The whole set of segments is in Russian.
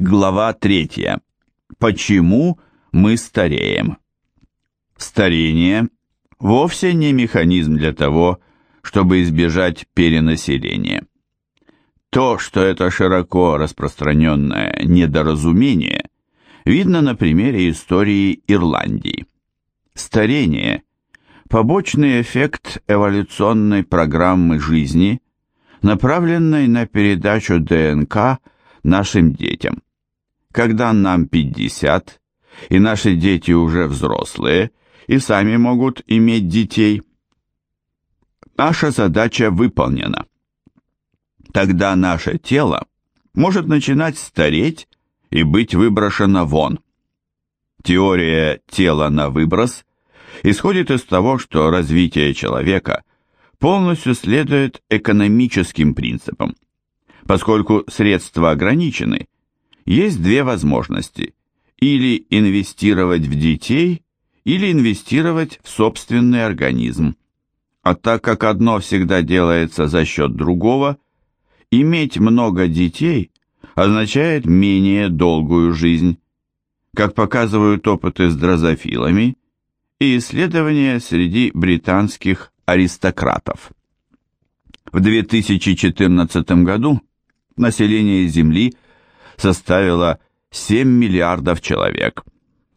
Глава третья. Почему мы стареем? Старение вовсе не механизм для того, чтобы избежать перенаселения. То, что это широко распространенное недоразумение, видно на примере истории Ирландии. Старение – побочный эффект эволюционной программы жизни, направленной на передачу ДНК нашим детям. Когда нам 50, и наши дети уже взрослые, и сами могут иметь детей, наша задача выполнена. Тогда наше тело может начинать стареть и быть выброшено вон. Теория тела на выброс исходит из того, что развитие человека полностью следует экономическим принципам. Поскольку средства ограничены, есть две возможности – или инвестировать в детей, или инвестировать в собственный организм. А так как одно всегда делается за счет другого, иметь много детей означает менее долгую жизнь, как показывают опыты с дрозофилами и исследования среди британских аристократов. В 2014 году население Земли составило 7 миллиардов человек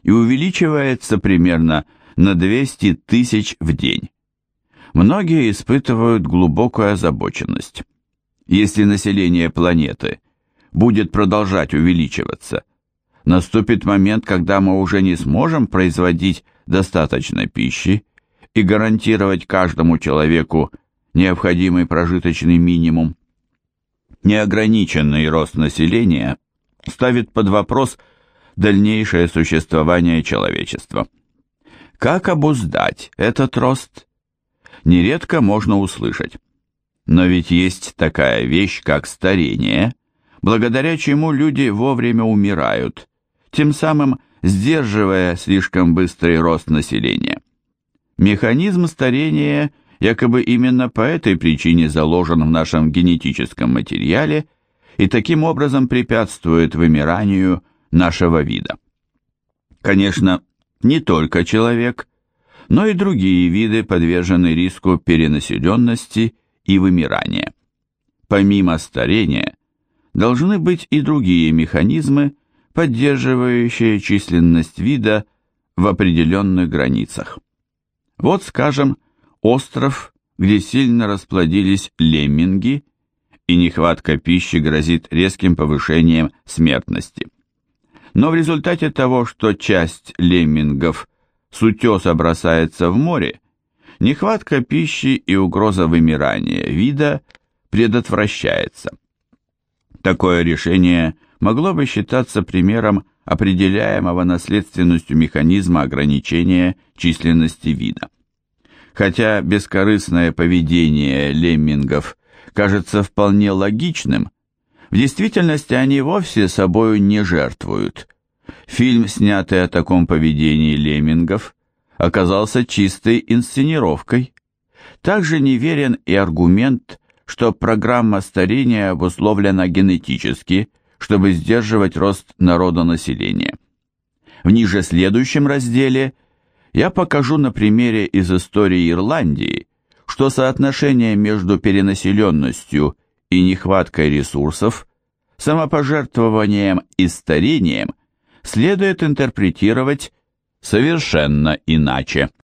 и увеличивается примерно на 200 тысяч в день. Многие испытывают глубокую озабоченность. Если население планеты будет продолжать увеличиваться, наступит момент, когда мы уже не сможем производить достаточно пищи и гарантировать каждому человеку необходимый прожиточный минимум. Неограниченный рост населения ставит под вопрос дальнейшее существование человечества. Как обуздать этот рост? Нередко можно услышать. Но ведь есть такая вещь, как старение, благодаря чему люди вовремя умирают, тем самым сдерживая слишком быстрый рост населения. Механизм старения якобы именно по этой причине заложен в нашем генетическом материале и таким образом препятствует вымиранию нашего вида. Конечно, не только человек, но и другие виды подвержены риску перенаселенности и вымирания. Помимо старения, должны быть и другие механизмы, поддерживающие численность вида в определенных границах. Вот, скажем, остров, где сильно расплодились лемминги, и нехватка пищи грозит резким повышением смертности. Но в результате того, что часть леммингов с утеса бросается в море, нехватка пищи и угроза вымирания вида предотвращается. Такое решение могло бы считаться примером определяемого наследственностью механизма ограничения численности вида. Хотя бескорыстное поведение леммингов кажется вполне логичным, в действительности они вовсе собою не жертвуют. Фильм, снятый о таком поведении леммингов, оказался чистой инсценировкой. Также неверен и аргумент, что программа старения обусловлена генетически, чтобы сдерживать рост народонаселения. В ниже следующем разделе я покажу на примере из истории Ирландии, что соотношение между перенаселенностью и нехваткой ресурсов, самопожертвованием и старением следует интерпретировать совершенно иначе.